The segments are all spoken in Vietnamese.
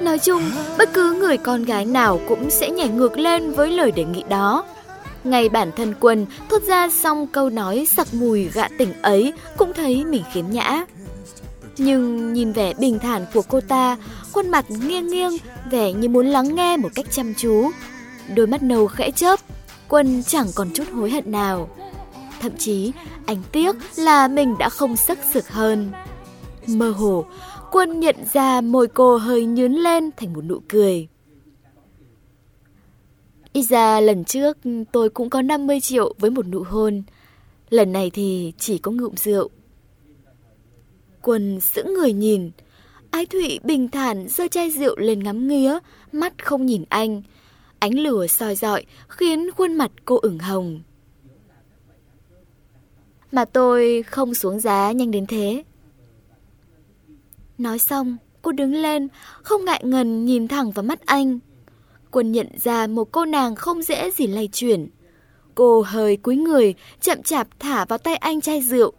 Nói chung, bất cứ người con gái nào cũng sẽ nhảy ngược lên với lời đề nghị đó. Ngay bản thân quân thốt ra xong câu nói sặc mùi gạ tỉnh ấy cũng thấy mình khiếm nhã. Nhưng nhìn vẻ bình thản của cô ta, khuôn mặt nghiêng nghiêng, vẻ như muốn lắng nghe một cách chăm chú. Đôi mắt nâu khẽ chớp, quân chẳng còn chút hối hận nào. Thậm chí, anh tiếc là mình đã không sắc sực hơn. Mơ hồ, quân nhận ra môi cô hơi nhướn lên thành một nụ cười. Ít ra lần trước tôi cũng có 50 triệu với một nụ hôn. Lần này thì chỉ có ngụm rượu. Quân sững người nhìn. Ái Thụy bình thản giơ chai rượu lên ngắm nghía, mắt không nhìn anh. Ánh lửa soi dọi khiến khuôn mặt cô ửng hồng. Mà tôi không xuống giá nhanh đến thế. Nói xong, cô đứng lên, không ngại ngần nhìn thẳng vào mắt anh. Quân nhận ra một cô nàng không dễ gì lay chuyển. Cô hơi cúi người, chậm chạp thả vào tay anh chai rượu,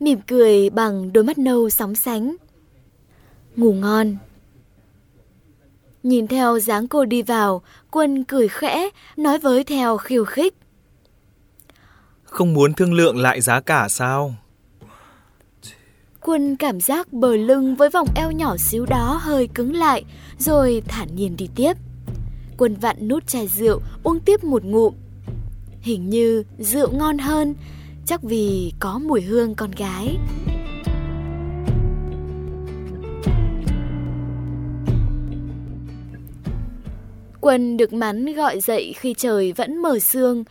mỉm cười bằng đôi mắt nâu sóng sánh. Ngủ ngon. Nhìn theo dáng cô đi vào, Quân cười khẽ, nói với theo khiêu khích. Không muốn thương lượng lại giá cả sao? Quân cảm giác bờ lưng với vòng eo nhỏ xíu đó hơi cứng lại, rồi thản nhiên đi tiếp. Quân vặn nút chai rượu, uống tiếp một ngụm. Hình như rượu ngon hơn, chắc vì có mùi hương con gái. Quân được mắn gọi dậy khi trời vẫn mờ sương.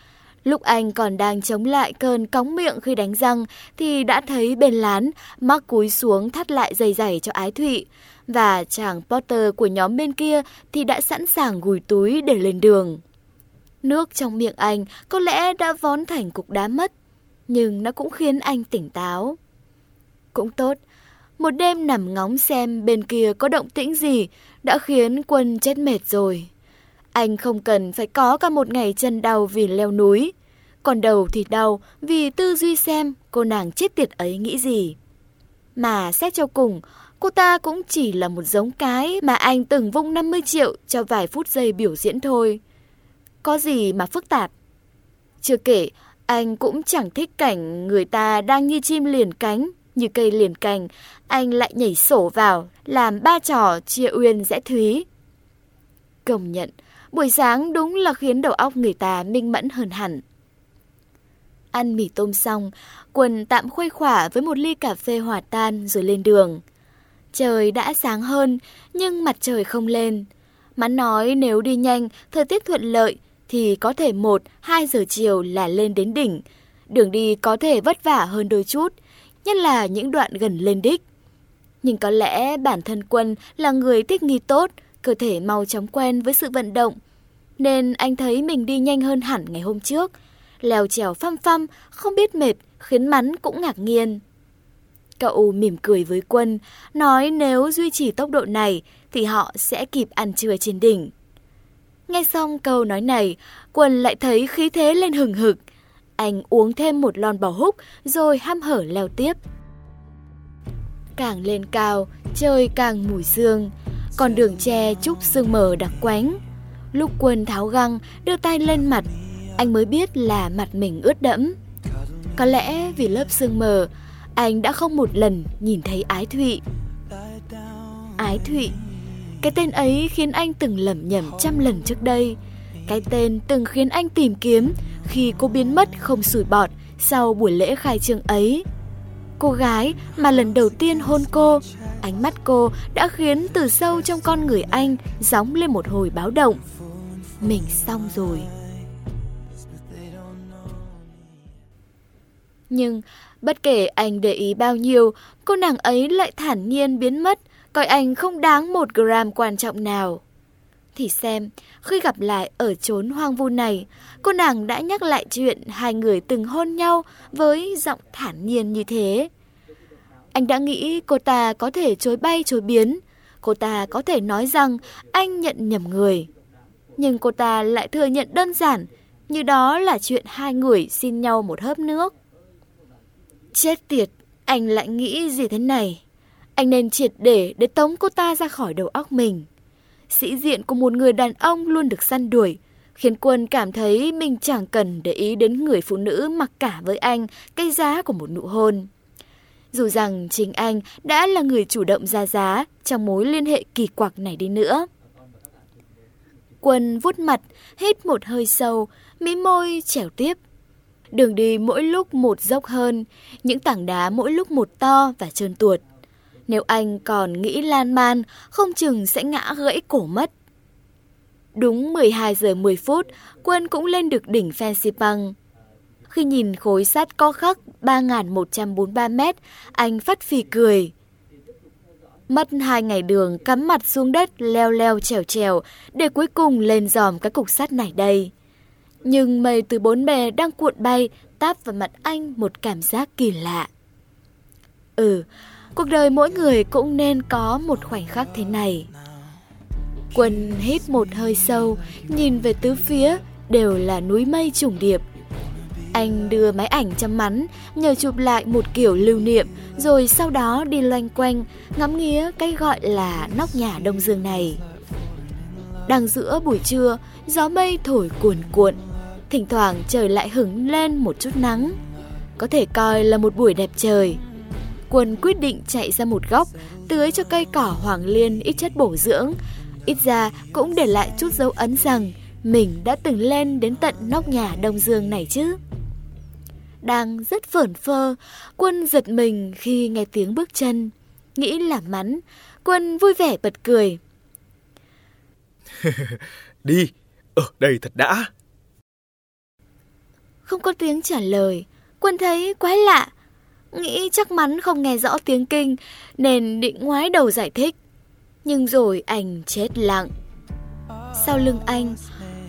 Lúc anh còn đang chống lại cơn cóng miệng khi đánh răng thì đã thấy bên lán mắc cúi xuống thắt lại dây giày cho Ái Thụy. Và chàng Potter của nhóm bên kia thì đã sẵn sàng gùi túi để lên đường. Nước trong miệng anh có lẽ đã vón thành cục đá mất, nhưng nó cũng khiến anh tỉnh táo. Cũng tốt, một đêm nằm ngóng xem bên kia có động tĩnh gì đã khiến quân chết mệt rồi. Anh không cần phải có cả một ngày chân đau vì leo núi. Còn đầu thì đau vì tư duy xem cô nàng chết tiệt ấy nghĩ gì. Mà xét cho cùng, cô ta cũng chỉ là một giống cái mà anh từng vung 50 triệu cho vài phút giây biểu diễn thôi. Có gì mà phức tạp? Chưa kể, anh cũng chẳng thích cảnh người ta đang như chim liền cánh, như cây liền cành, anh lại nhảy sổ vào, làm ba trò chia uyên rẽ thúy. Công nhận, buổi sáng đúng là khiến đầu óc người ta minh mẫn hơn hẳn. Ăn mì tôm xong, Quân tạm khuây khỏa với một ly cà phê hòa tan rồi lên đường. Trời đã sáng hơn, nhưng mặt trời không lên. Mắn nói nếu đi nhanh, thời tiết thuận lợi, thì có thể 1-2 giờ chiều là lên đến đỉnh. Đường đi có thể vất vả hơn đôi chút, nhất là những đoạn gần lên đích. Nhưng có lẽ bản thân Quân là người thích nghi tốt, cơ thể mau chóng quen với sự vận động. Nên anh thấy mình đi nhanh hơn hẳn ngày hôm trước. Lèo trèo phăm phăm, không biết mệt, khiến mắn cũng ngạc nhiên. Cậu mỉm cười với Quân, nói nếu duy trì tốc độ này thì họ sẽ kịp ăn trưa trên đỉnh. Nghe xong câu nói này, Quân lại thấy khí thế lên hừng hực. Anh uống thêm một lon bò húc rồi ham hở leo tiếp. Càng lên cao, trời càng mùi sương, còn đường tre trúc sương mờ đặc quánh. Lúc Quân tháo găng, đưa tay lên mặt, anh mới biết là mặt mình ướt đẫm. Có lẽ vì lớp sương mờ, anh đã không một lần nhìn thấy Ái Thụy. Ái Thụy, cái tên ấy khiến anh từng lẩm nhẩm trăm lần trước đây. Cái tên từng khiến anh tìm kiếm khi cô biến mất không sủi bọt sau buổi lễ khai trương ấy. Cô gái mà lần đầu tiên hôn cô, ánh mắt cô đã khiến từ sâu trong con người anh gióng lên một hồi báo động. Mình xong rồi. Nhưng bất kể anh để ý bao nhiêu, cô nàng ấy lại thản nhiên biến mất, coi anh không đáng một gram quan trọng nào. Thì xem, khi gặp lại ở chốn hoang vu này, cô nàng đã nhắc lại chuyện hai người từng hôn nhau với giọng thản nhiên như thế. Anh đã nghĩ cô ta có thể chối bay chối biến, cô ta có thể nói rằng anh nhận nhầm người. Nhưng cô ta lại thừa nhận đơn giản, như đó là chuyện hai người xin nhau một hớp nước. Chết tiệt, Anh lại nghĩ gì thế này? Anh nên triệt để để tống cô ta ra khỏi đầu óc mình. Sĩ diện của một người đàn ông luôn được săn đuổi, khiến Quân cảm thấy mình chẳng cần để ý đến người phụ nữ mặc cả với anh cái giá của một nụ hôn. Dù rằng chính anh đã là người chủ động ra giá trong mối liên hệ kỳ quặc này đi nữa. Quân vút mặt, hít một hơi sâu, mí môi trèo tiếp. Đường đi mỗi lúc một dốc hơn, những tảng đá mỗi lúc một to và trơn tuột. Nếu anh còn nghĩ lan man, không chừng sẽ ngã gãy cổ mất. Đúng 12 giờ 10 phút, Quân cũng lên được đỉnh Fansipan. Khi nhìn khối sắt co khắc 3.143 mét, anh phát phì cười. Mất hai ngày đường cắm mặt xuống đất leo leo trèo trèo để cuối cùng lên dòm cái cục sắt này đây. Nhưng mây từ bốn bề đang cuộn bay táp vào mặt anh một cảm giác kỳ lạ. Ừ, cuộc đời mỗi người cũng nên có một khoảnh khắc thế này. Quân hít một hơi sâu, nhìn về tứ phía, đều là núi mây trùng điệp. Anh đưa máy ảnh chăm mắn, nhờ chụp lại một kiểu lưu niệm, rồi sau đó đi loanh quanh, ngắm nghía cái gọi là nóc nhà Đông Dương này. Đang giữa buổi trưa, gió mây thổi cuồn cuộn, thỉnh thoảng trời lại hứng lên một chút nắng. Có thể coi là một buổi đẹp trời. Quân quyết định chạy ra một góc, tưới cho cây cỏ hoàng liên ít chất bổ dưỡng, ít ra cũng để lại chút dấu ấn rằng mình đã từng lên đến tận nóc nhà Đông Dương này chứ. Đang rất phởn phơ, Quân giật mình khi nghe tiếng bước chân. Nghĩ là mắn, Quân vui vẻ bật cười. Đi, ở đây thật đã. Không có tiếng trả lời, Quân thấy quái lạ. Nghĩ chắc mắn không nghe rõ tiếng kinh, nên định ngoái đầu giải thích. Nhưng rồi anh chết lặng. Sau lưng anh,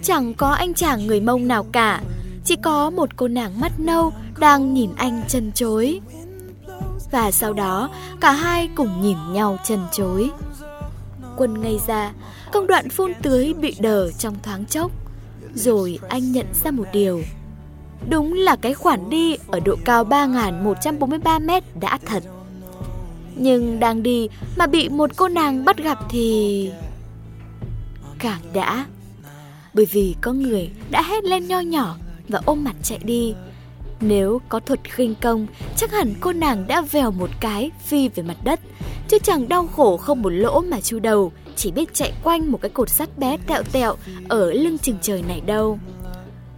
chẳng có anh chàng người mông nào cả, chỉ có một cô nàng mắt nâu đang nhìn anh chân chối. Và sau đó, cả hai cùng nhìn nhau chân chối. Quân ngây ra, công đoạn phun tưới bị đờ trong thoáng chốc. Rồi anh nhận ra một điều. Đúng là cái khoản đi ở độ cao 3.143 mét đã thật. Nhưng đang đi mà bị một cô nàng bắt gặp thì... Càng đã. Bởi vì có người đã hét lên nho nhỏ và ôm mặt chạy đi. Nếu có thuật khinh công, chắc hẳn cô nàng đã vèo một cái phi về mặt đất, chứ chẳng đau khổ không một lỗ mà chu đầu, chỉ biết chạy quanh một cái cột sắt bé tẹo tẹo ở lưng chừng trời này đâu.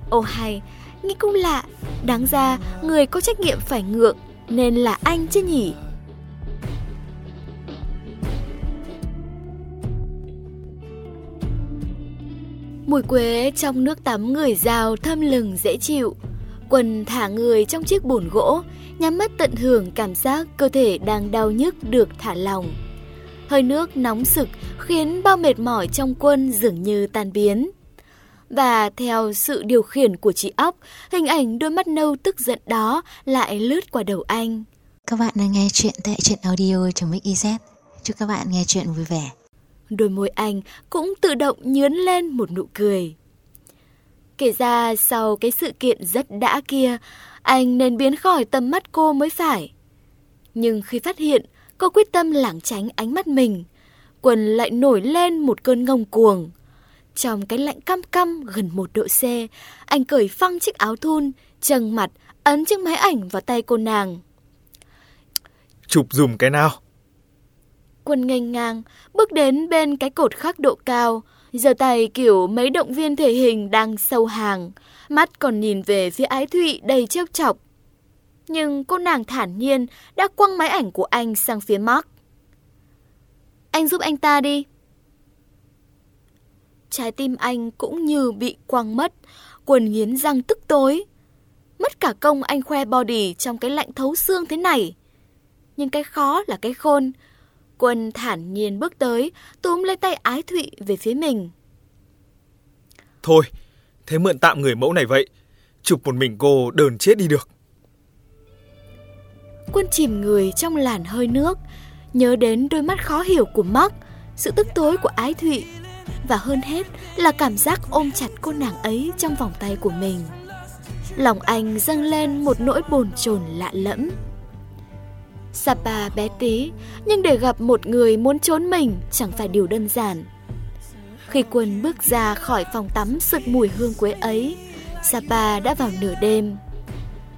Ô hay, nghĩ cũng lạ, đáng ra người có trách nhiệm phải ngượng, nên là anh chứ nhỉ? Mùi quế trong nước tắm người rào thơm lừng dễ chịu. Quần thả người trong chiếc bồn gỗ, nhắm mắt tận hưởng cảm giác cơ thể đang đau nhức được thả lỏng. Hơi nước nóng sực khiến bao mệt mỏi trong quân dường như tan biến. Và theo sự điều khiển của chị óc, hình ảnh đôi mắt nâu tức giận đó lại lướt qua đầu anh. Các bạn đang nghe chuyện tại truyện audio trong Mix Chúc các bạn nghe chuyện vui vẻ. Đôi môi anh cũng tự động nhướn lên một nụ cười. Kể ra sau cái sự kiện rất đã kia, anh nên biến khỏi tầm mắt cô mới phải. Nhưng khi phát hiện, cô quyết tâm lảng tránh ánh mắt mình, quần lại nổi lên một cơn ngông cuồng. Trong cái lạnh căm căm gần một độ C, anh cởi phăng chiếc áo thun, trần mặt, ấn chiếc máy ảnh vào tay cô nàng. Chụp dùm cái nào? Quân nghênh ngang, bước đến bên cái cột khắc độ cao, giơ tay kiểu mấy động viên thể hình đang sâu hàng, mắt còn nhìn về phía ái thụy đầy trêu chọc. Nhưng cô nàng thản nhiên đã quăng máy ảnh của anh sang phía Mark. Anh giúp anh ta đi. Trái tim anh cũng như bị quăng mất, quần nghiến răng tức tối. Mất cả công anh khoe body trong cái lạnh thấu xương thế này. Nhưng cái khó là cái khôn, Quân thản nhiên bước tới, túm lấy tay ái thụy về phía mình. Thôi, thế mượn tạm người mẫu này vậy. Chụp một mình cô đờn chết đi được. Quân chìm người trong làn hơi nước, nhớ đến đôi mắt khó hiểu của Mark, sự tức tối của ái thụy, và hơn hết là cảm giác ôm chặt cô nàng ấy trong vòng tay của mình. Lòng anh dâng lên một nỗi bồn chồn lạ lẫm. Sapa bé tí, nhưng để gặp một người muốn trốn mình chẳng phải điều đơn giản. Khi quân bước ra khỏi phòng tắm sực mùi hương quế ấy, Sapa đã vào nửa đêm.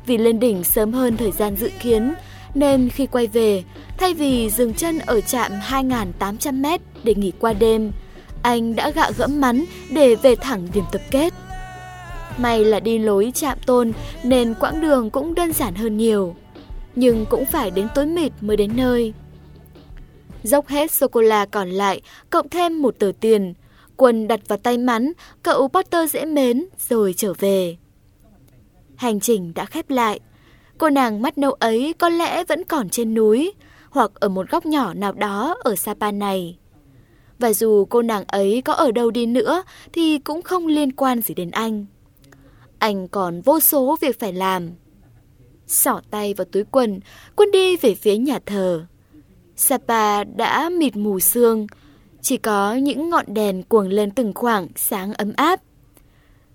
Vì lên đỉnh sớm hơn thời gian dự kiến, nên khi quay về, thay vì dừng chân ở trạm 2.800m để nghỉ qua đêm, anh đã gạ gẫm mắn để về thẳng điểm tập kết. May là đi lối chạm tôn nên quãng đường cũng đơn giản hơn nhiều. Nhưng cũng phải đến tối mịt mới đến nơi. Dốc hết sô-cô-la còn lại, cộng thêm một tờ tiền. quần đặt vào tay mắn, cậu Potter dễ mến rồi trở về. Hành trình đã khép lại. Cô nàng mắt nâu ấy có lẽ vẫn còn trên núi, hoặc ở một góc nhỏ nào đó ở Sapa này. Và dù cô nàng ấy có ở đâu đi nữa thì cũng không liên quan gì đến anh. Anh còn vô số việc phải làm. Sỏ tay vào túi quần, quân đi về phía nhà thờ. Sapa đã mịt mù sương, chỉ có những ngọn đèn cuồng lên từng khoảng sáng ấm áp.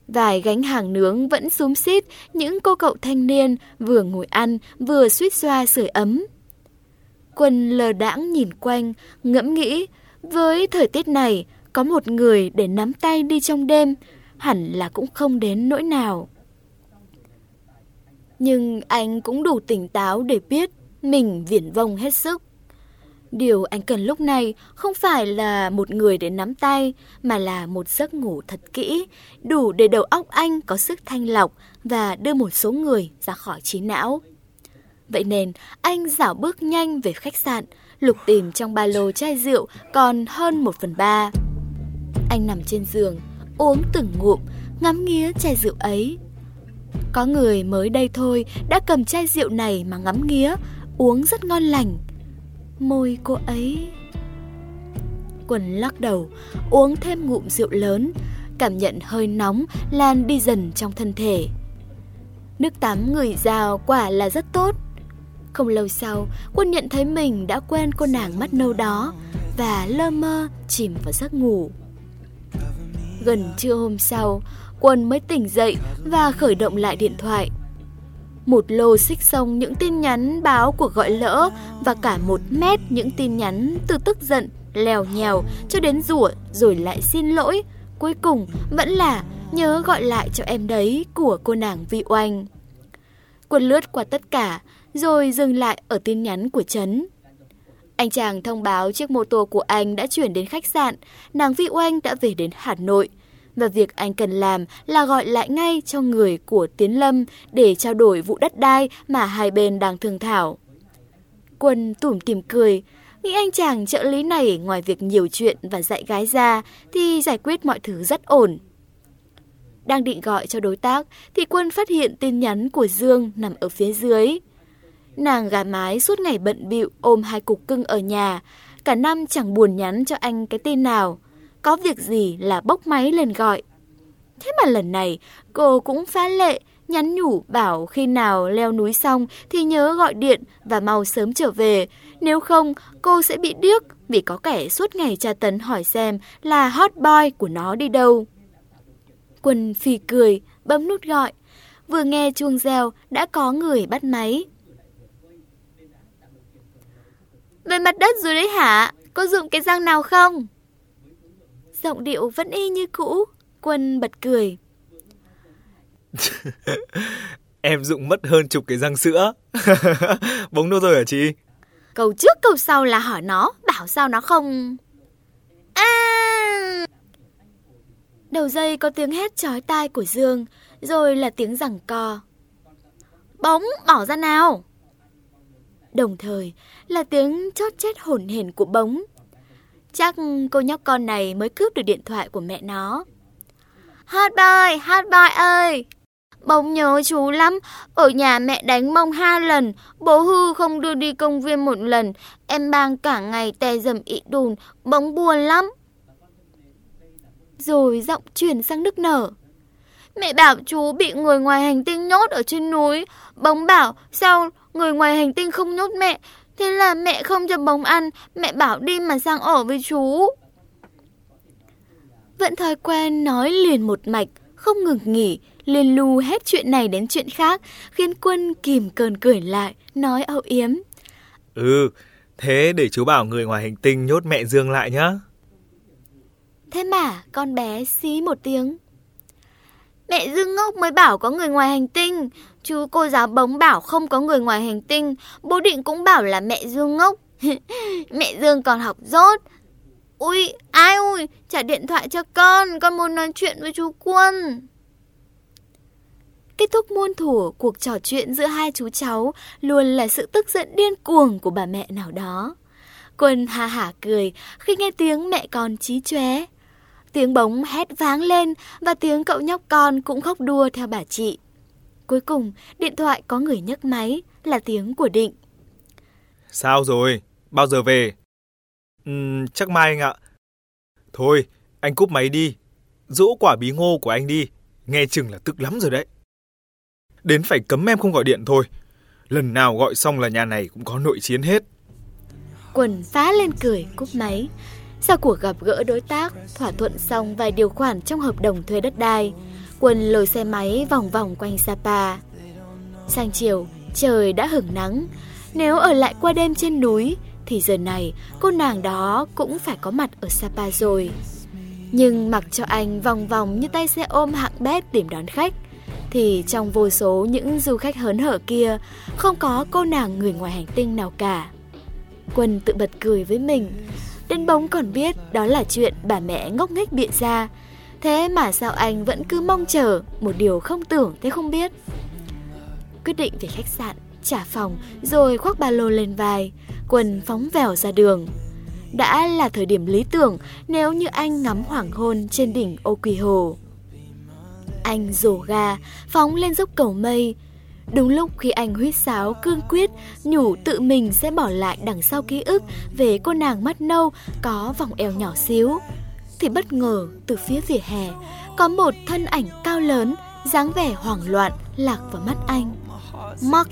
Vài gánh hàng nướng vẫn xúm xít những cô cậu thanh niên vừa ngồi ăn vừa suýt xoa sưởi ấm. Quân lờ đãng nhìn quanh, ngẫm nghĩ, với thời tiết này, có một người để nắm tay đi trong đêm, hẳn là cũng không đến nỗi nào. Nhưng anh cũng đủ tỉnh táo để biết mình viển vông hết sức. Điều anh cần lúc này không phải là một người để nắm tay, mà là một giấc ngủ thật kỹ, đủ để đầu óc anh có sức thanh lọc và đưa một số người ra khỏi trí não. Vậy nên, anh dảo bước nhanh về khách sạn, lục tìm trong ba lô chai rượu còn hơn một phần ba. Anh nằm trên giường, uống từng ngụm, ngắm nghía chai rượu ấy. Có người mới đây thôi đã cầm chai rượu này mà ngắm nghía, uống rất ngon lành. Môi cô ấy... Quần lắc đầu, uống thêm ngụm rượu lớn, cảm nhận hơi nóng lan đi dần trong thân thể. Nước tắm người rào quả là rất tốt. Không lâu sau, quân nhận thấy mình đã quen cô nàng mắt nâu đó và lơ mơ chìm vào giấc ngủ. Gần trưa hôm sau, quân mới tỉnh dậy và khởi động lại điện thoại. Một lô xích xong những tin nhắn báo cuộc gọi lỡ và cả một mét những tin nhắn từ tức giận, lèo nhèo cho đến rủa rồi lại xin lỗi. Cuối cùng vẫn là nhớ gọi lại cho em đấy của cô nàng Vi Oanh. Quân lướt qua tất cả rồi dừng lại ở tin nhắn của Trấn. Anh chàng thông báo chiếc mô tô của anh đã chuyển đến khách sạn, nàng Vi Oanh đã về đến Hà Nội. Và việc anh cần làm là gọi lại ngay cho người của Tiến Lâm để trao đổi vụ đất đai mà hai bên đang thương thảo. Quân tủm tìm cười, nghĩ anh chàng trợ lý này ngoài việc nhiều chuyện và dạy gái ra thì giải quyết mọi thứ rất ổn. Đang định gọi cho đối tác thì Quân phát hiện tin nhắn của Dương nằm ở phía dưới. Nàng gà mái suốt ngày bận bịu ôm hai cục cưng ở nhà, cả năm chẳng buồn nhắn cho anh cái tin nào. Có việc gì là bốc máy lên gọi. Thế mà lần này cô cũng phá lệ, nhắn nhủ bảo khi nào leo núi xong thì nhớ gọi điện và mau sớm trở về. Nếu không, cô sẽ bị điếc vì có kẻ suốt ngày tra tấn hỏi xem là hot boy của nó đi đâu. Quân phì cười, bấm nút gọi. Vừa nghe chuông reo, đã có người bắt máy. Về mặt đất rồi đấy hả? Có dụng cái răng nào không? Giọng điệu vẫn y như cũ. Quân bật cười. em dụng mất hơn chục cái răng sữa. Bóng đâu rồi hả chị? Câu trước câu sau là hỏi nó, bảo sao nó không... À... Đầu dây có tiếng hét chói tai của Dương, rồi là tiếng rằng co. Bóng, bỏ ra nào! Đồng thời là tiếng chót chết hổn hển của bóng. Chắc cô nhóc con này mới cướp được điện thoại của mẹ nó. hát bài, hát bài ơi! Bóng nhớ chú lắm, ở nhà mẹ đánh mông hai lần, bố hư không đưa đi công viên một lần, em bang cả ngày tè dầm ị đùn, bóng buồn lắm. Rồi giọng chuyển sang nức nở. Mẹ bảo chú bị người ngoài hành tinh nhốt ở trên núi, bóng bảo sao người ngoài hành tinh không nhốt mẹ, thế là mẹ không cho bóng ăn, mẹ bảo đi mà sang ở với chú. Vẫn thói quen nói liền một mạch, không ngừng nghỉ, liền lù hết chuyện này đến chuyện khác, khiến quân kìm cơn cười lại, nói âu yếm. Ừ, thế để chú bảo người ngoài hành tinh nhốt mẹ Dương lại nhá. Thế mà con bé xí một tiếng. Mẹ Dương ngốc mới bảo có người ngoài hành tinh. Chú cô giáo bóng bảo không có người ngoài hành tinh. Bố định cũng bảo là mẹ Dương ngốc. mẹ Dương còn học dốt. Ui, ai ui, trả điện thoại cho con, con muốn nói chuyện với chú Quân. Kết thúc muôn thủ cuộc trò chuyện giữa hai chú cháu luôn là sự tức giận điên cuồng của bà mẹ nào đó. Quân ha hả cười khi nghe tiếng mẹ con chí chóe. Tiếng bóng hét váng lên và tiếng cậu nhóc con cũng khóc đua theo bà chị. Cuối cùng, điện thoại có người nhấc máy là tiếng của Định. Sao rồi? Bao giờ về? Uhm, chắc mai anh ạ. Thôi, anh cúp máy đi. Dỗ quả bí ngô của anh đi. Nghe chừng là tức lắm rồi đấy. Đến phải cấm em không gọi điện thôi. Lần nào gọi xong là nhà này cũng có nội chiến hết. Quần phá lên cười cúp máy. Sau cuộc gặp gỡ đối tác, thỏa thuận xong vài điều khoản trong hợp đồng thuê đất đai, Quân lôi xe máy vòng vòng quanh Sapa. Sang chiều, trời đã hửng nắng. Nếu ở lại qua đêm trên núi, thì giờ này cô nàng đó cũng phải có mặt ở Sapa rồi. Nhưng mặc cho anh vòng vòng như tay xe ôm hạng bét tìm đón khách, thì trong vô số những du khách hớn hở kia, không có cô nàng người ngoài hành tinh nào cả. Quân tự bật cười với mình, Đến bóng còn biết đó là chuyện bà mẹ ngốc nghếch bịa ra. Thế mà sao anh vẫn cứ mong chờ một điều không tưởng thế không biết. Quyết định về khách sạn, trả phòng rồi khoác ba lô lên vai, quần phóng vèo ra đường. Đã là thời điểm lý tưởng nếu như anh ngắm hoàng hôn trên đỉnh ô quỳ hồ. Anh rổ ga, phóng lên dốc cầu mây, Đúng lúc khi anh huyết sáo cương quyết, nhủ tự mình sẽ bỏ lại đằng sau ký ức về cô nàng mắt nâu có vòng eo nhỏ xíu. Thì bất ngờ từ phía vỉa hè có một thân ảnh cao lớn, dáng vẻ hoảng loạn lạc vào mắt anh. Mark.